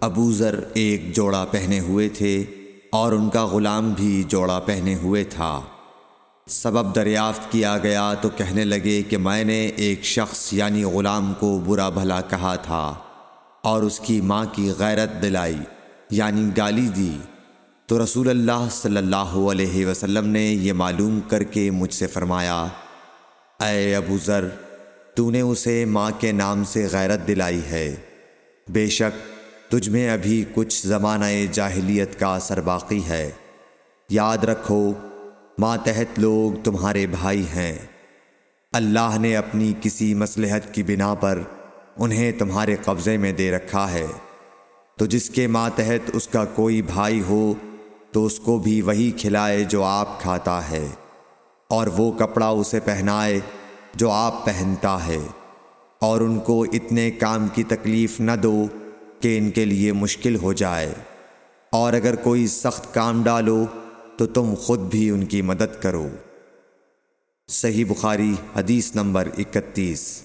ابو ذر ایک جوڑا پہنے ہوئے تھے اور ان کا غلام بھی جوڑا پہنے ہوئے تھا۔ سبب دریافت کیا گیا تو کہنے لگے کہ میں نے ایک شخص یعنی غلام کو برا بھلا کہا تھا اور اس کی ماں کی غیرت دلائی یعنی گالی دی۔ تو رسول اللہ صلی اللہ علیہ وسلم نے یہ معلوم کر کے مجھ سے فرمایا، اے ابو ذر، تو نے اسے ماں کے نام سے غیرت دلائی ہے۔ بے شک تجھ میں ابھی کچھ زمانہ جاہلیت کا اثر باقی ہے۔ یاد رکھو، ماتحت لوگ تمہارے بھائی ہیں۔ اللہ نے اپنی کسی مصلحت کی بنا پر انہیں تمہارے قبضے میں دے رکھا ہے۔ تو جس کے ماتحت اس کا کوئی بھائی ہو، تو اس کو بھی وہی کھلائے جو آپ کھاتا ہے۔ اور وہ کپڑا اسے پہنائے جو آپ پہنتا ہے۔ اور ان کو اتنے کام کی تکلیف نہ دو کہ ان کے لیے مشکل ہو جائے۔ اور اگر کوئی سخت کام ڈالو تو تم خود بھی ان کی مدد کرو۔ صحیح بخاری حدیث نمبر اکتیس۔